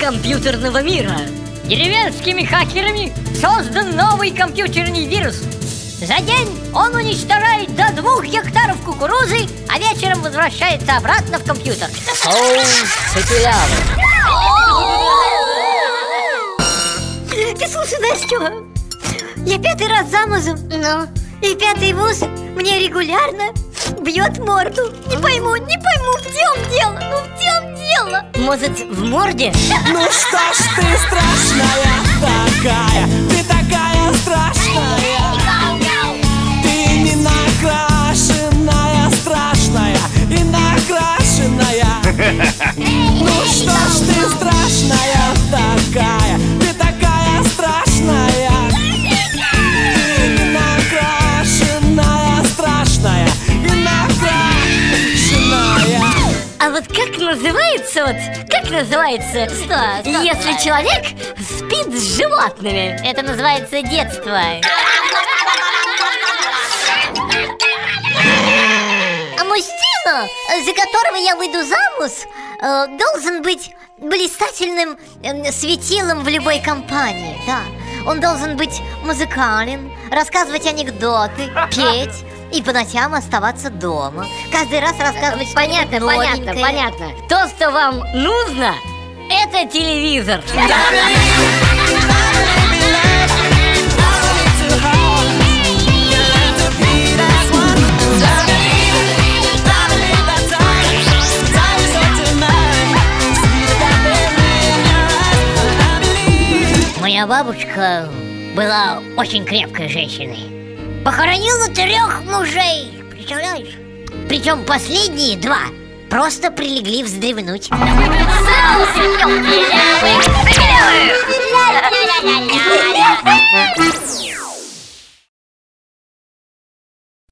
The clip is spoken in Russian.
компьютерного мира. Деревенскими хакерами создан новый компьютерный вирус. За день он уничтожает до двух гектаров кукурузы, а вечером возвращается обратно в компьютер. Ты слушай, Настя, я пятый раз замужем. Ну? И пятый муж мне регулярно бьет морду. Не пойму, не пойму, в чем дело, ну в чем дело? Может, в морде? Ну что ж ты страшная такая Ты такая страшная Ты не накрашенная страшная И накрашенная Ну что ж ты страшная вот как называется, вот, как называется, Что? Что если называется? человек спит с животными? Это называется детство. А мужчина, за которого я выйду замуж, э, должен быть блистательным э, светилом в любой компании, да. Он должен быть музыкален, рассказывать анекдоты, петь и по ночам оставаться дома. Каждый раз рассказывать Понятно, понятно, понятно. То, что вам нужно, это телевизор. Моя бабушка была очень крепкой женщиной. Похоронила трех мужей, представляешь? Причем последние два просто прилегли вздремнуть.